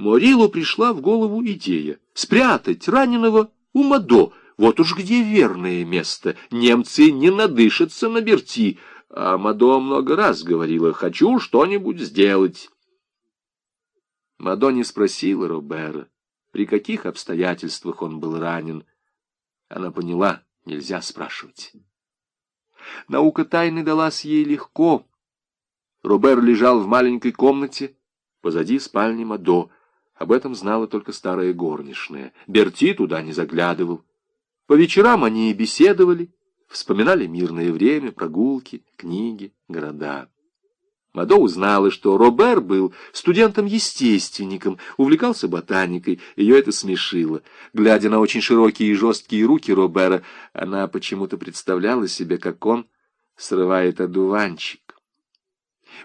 Морилу пришла в голову идея спрятать раненого у Мадо. Вот уж где верное место. Немцы не надышатся на Берти. А Мадо много раз говорила, хочу что-нибудь сделать. Мадо не спросила Робера, при каких обстоятельствах он был ранен. Она поняла, нельзя спрашивать. Наука тайны далась ей легко. Робер лежал в маленькой комнате позади спальни Мадо. Об этом знала только старая горничная. Берти туда не заглядывал. По вечерам они беседовали, вспоминали мирное время, прогулки, книги, города. Мадо узнала, что Робер был студентом-естественником, увлекался ботаникой, ее это смешило. Глядя на очень широкие и жесткие руки Робера, она почему-то представляла себе, как он срывает одуванчик.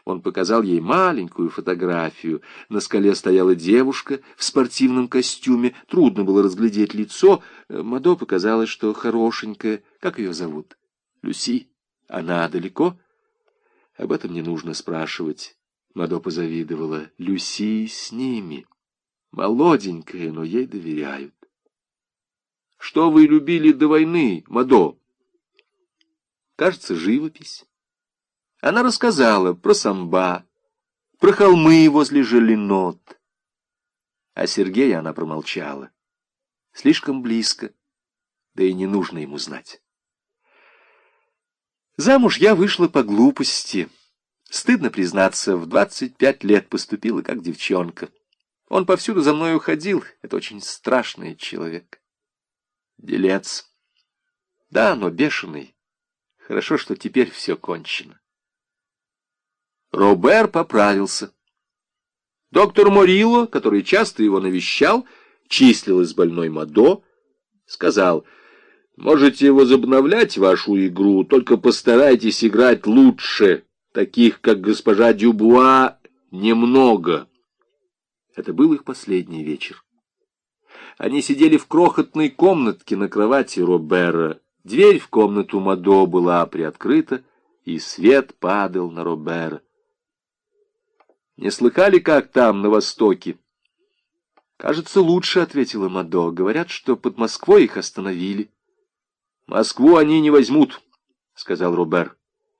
Он показал ей маленькую фотографию. На скале стояла девушка в спортивном костюме. Трудно было разглядеть лицо. Мадо показалось, что хорошенькая. Как ее зовут? Люси. Она далеко? Об этом не нужно спрашивать. Мадо позавидовала. Люси с ними. Молоденькая, но ей доверяют. Что вы любили до войны, Мадо? Кажется, живопись. Она рассказала про самба, про холмы возле Желенот. А Сергея она промолчала. Слишком близко, да и не нужно ему знать. Замуж я вышла по глупости. Стыдно признаться, в двадцать пять лет поступила как девчонка. Он повсюду за мной уходил. Это очень страшный человек. Делец. Да, но бешеный. Хорошо, что теперь все кончено. Робер поправился. Доктор Морило, который часто его навещал, числилась больной Мадо, сказал, «Можете возобновлять вашу игру, только постарайтесь играть лучше. Таких, как госпожа Дюбуа, немного». Это был их последний вечер. Они сидели в крохотной комнатке на кровати Робера. Дверь в комнату Мадо была приоткрыта, и свет падал на Робера. Не слыхали, как там, на востоке? Кажется, лучше, — ответила Мадо. Говорят, что под Москвой их остановили. Москву они не возьмут, — сказал Робер.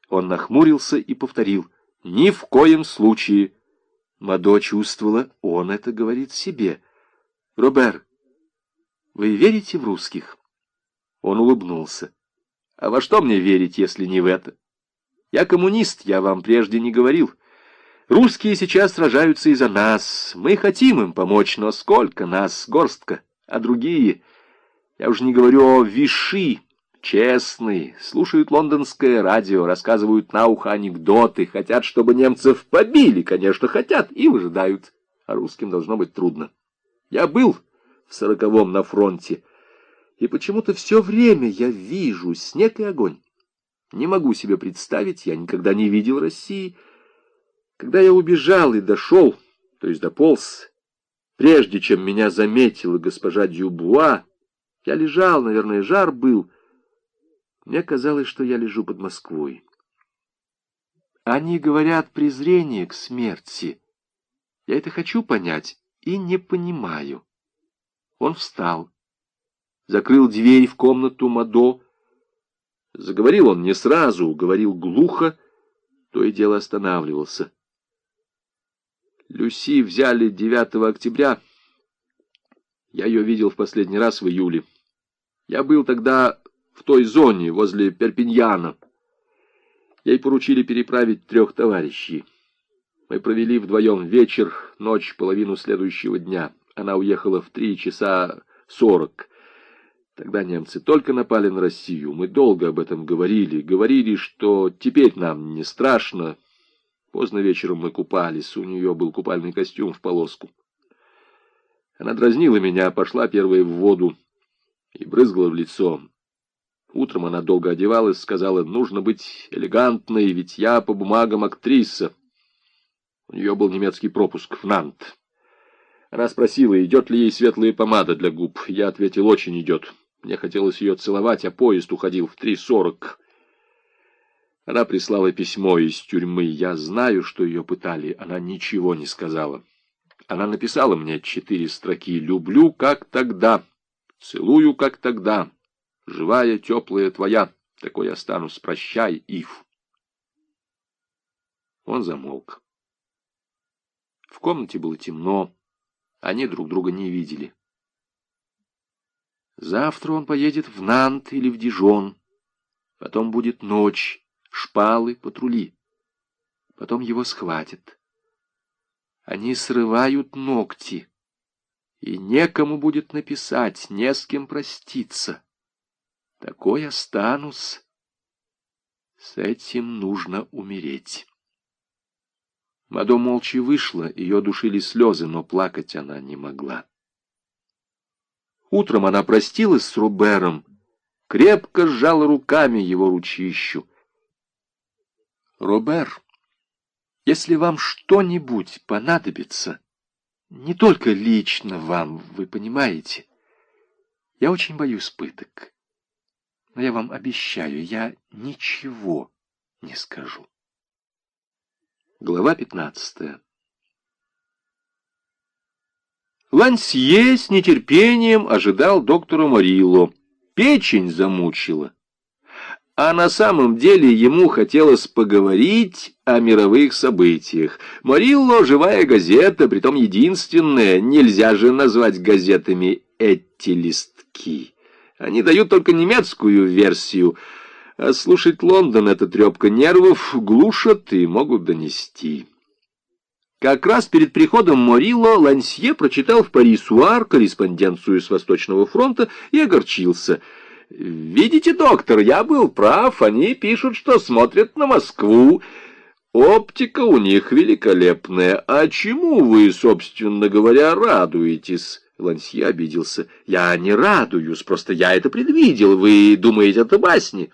Он нахмурился и повторил. Ни в коем случае. Мадо чувствовала, он это говорит себе. Робер, вы верите в русских? Он улыбнулся. А во что мне верить, если не в это? Я коммунист, я вам прежде не говорил. Русские сейчас сражаются из-за нас. Мы хотим им помочь, но сколько нас, горстка, а другие... Я уже не говорю о Виши, честные, слушают лондонское радио, рассказывают на ухо анекдоты, хотят, чтобы немцев побили, конечно, хотят. И выжидают. А русским должно быть трудно. Я был в сороковом на фронте, и почему-то все время я вижу снег и огонь. Не могу себе представить, я никогда не видел России, когда я убежал и дошел, то есть дополз, прежде чем меня заметила госпожа Дюбуа, я лежал, наверное, жар был. Мне казалось, что я лежу под Москвой. Они говорят презрение к смерти. Я это хочу понять и не понимаю. Он встал, закрыл дверь в комнату Мадо. Заговорил он не сразу, говорил глухо, то и дело останавливался. Люси взяли 9 октября. Я ее видел в последний раз в июле. Я был тогда в той зоне, возле Перпиньяна. Ей поручили переправить трех товарищей. Мы провели вдвоем вечер, ночь, половину следующего дня. Она уехала в три часа сорок. Тогда немцы только напали на Россию. Мы долго об этом говорили. Говорили, что теперь нам не страшно, Поздно вечером мы купались, у нее был купальный костюм в полоску. Она дразнила меня, пошла первой в воду и брызгала в лицо. Утром она долго одевалась, сказала, нужно быть элегантной, ведь я по бумагам актриса. У нее был немецкий пропуск в Нант. Она спросила, идет ли ей светлая помада для губ. Я ответил, очень идет. Мне хотелось ее целовать, а поезд уходил в три сорок. Она прислала письмо из тюрьмы. Я знаю, что ее пытали. Она ничего не сказала. Она написала мне четыре строки «Люблю, как тогда, целую, как тогда, живая, теплая твоя, такой останусь, прощай, Ив». Он замолк. В комнате было темно, они друг друга не видели. Завтра он поедет в Нант или в Дижон. Потом будет ночь, шпалы, патрули. Потом его схватят. Они срывают ногти. И некому будет написать, не с кем проститься. Такой останусь. С этим нужно умереть. Мадо молча вышла, ее душили слезы, но плакать она не могла. Утром она простилась с Рубером, крепко сжала руками его ручищу. «Робер, если вам что-нибудь понадобится, не только лично вам, вы понимаете, я очень боюсь пыток, но я вам обещаю, я ничего не скажу». Глава пятнадцатая Лансье с нетерпением ожидал доктора Морилло. Печень замучила а на самом деле ему хотелось поговорить о мировых событиях. Морилло — живая газета, притом единственная, нельзя же назвать газетами эти листки. Они дают только немецкую версию, а слушать Лондон — это трепка нервов, глушат и могут донести. Как раз перед приходом Морилло Лансье прочитал в Пари-Суар корреспонденцию с Восточного фронта и огорчился — «Видите, доктор, я был прав. Они пишут, что смотрят на Москву. Оптика у них великолепная. А чему вы, собственно говоря, радуетесь?» Лансье обиделся. «Я не радуюсь, просто я это предвидел. Вы думаете, это басни?»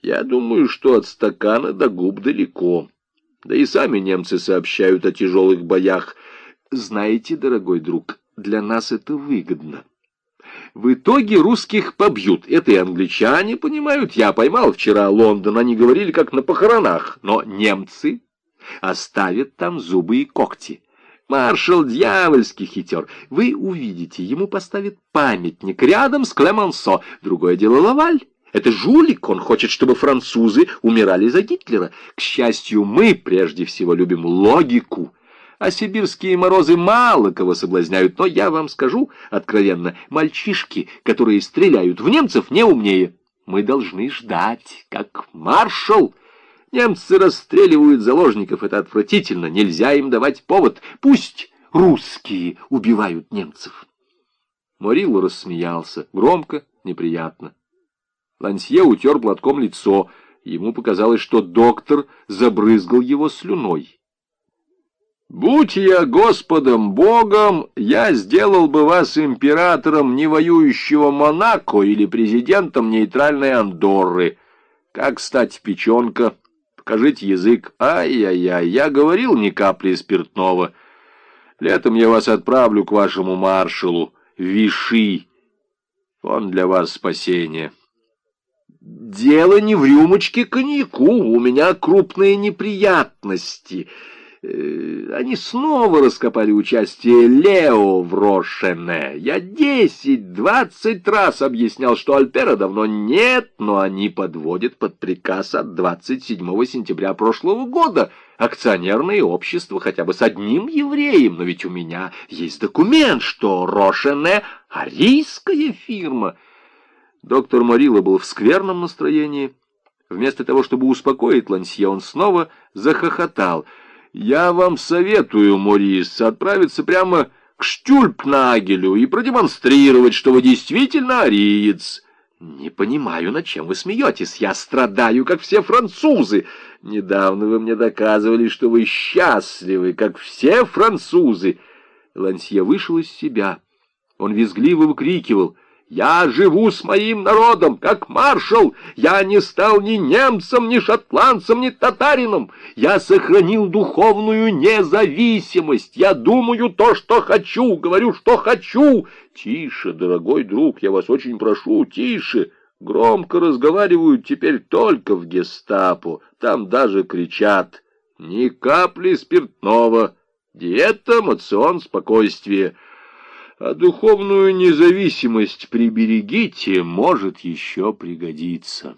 «Я думаю, что от стакана до губ далеко. Да и сами немцы сообщают о тяжелых боях. Знаете, дорогой друг, для нас это выгодно». В итоге русских побьют. Это и англичане понимают. Я поймал вчера Лондон, они говорили, как на похоронах. Но немцы оставят там зубы и когти. Маршал дьявольский хитер. Вы увидите, ему поставят памятник рядом с Клемансо. Другое дело Лаваль. Это жулик, он хочет, чтобы французы умирали за Гитлера. К счастью, мы прежде всего любим логику а сибирские морозы мало кого соблазняют, но я вам скажу откровенно, мальчишки, которые стреляют в немцев, не умнее. Мы должны ждать, как маршал. Немцы расстреливают заложников, это отвратительно, нельзя им давать повод. Пусть русские убивают немцев. Морило рассмеялся, громко, неприятно. Лансье утер платком лицо. Ему показалось, что доктор забрызгал его слюной. Будь я Господом Богом, я сделал бы вас императором не воюющего Монако или президентом нейтральной Андорры. Как стать печенка? Покажите язык. Ай-яй-яй, я говорил ни капли спиртного. Летом я вас отправлю к вашему маршалу, Виши. Он для вас спасение. Дело не в рюмочке коньяку, у меня крупные неприятности — они снова раскопали участие Лео в Рошене. Я десять-двадцать раз объяснял, что Альпера давно нет, но они подводят под приказ от 27 сентября прошлого года. Акционерное общество хотя бы с одним евреем, но ведь у меня есть документ, что Рошене — арийская фирма. Доктор Морилла был в скверном настроении. Вместо того, чтобы успокоить Лансье, он снова захохотал — я вам советую, Морис, отправиться прямо к Штюльпнагелю и продемонстрировать, что вы действительно ариец. Не понимаю, над чем вы смеетесь. Я страдаю, как все французы. Недавно вы мне доказывали, что вы счастливы, как все французы. Лансье вышел из себя. Он визгливо выкрикивал — я живу с моим народом, как маршал. Я не стал ни немцем, ни шотландцем, ни татарином. Я сохранил духовную независимость. Я думаю то, что хочу, говорю, что хочу. Тише, дорогой друг, я вас очень прошу, тише. Громко разговаривают теперь только в гестапо. Там даже кричат. Ни капли спиртного. Диета, мацион, спокойствие. А духовную независимость приберегите, может еще пригодиться».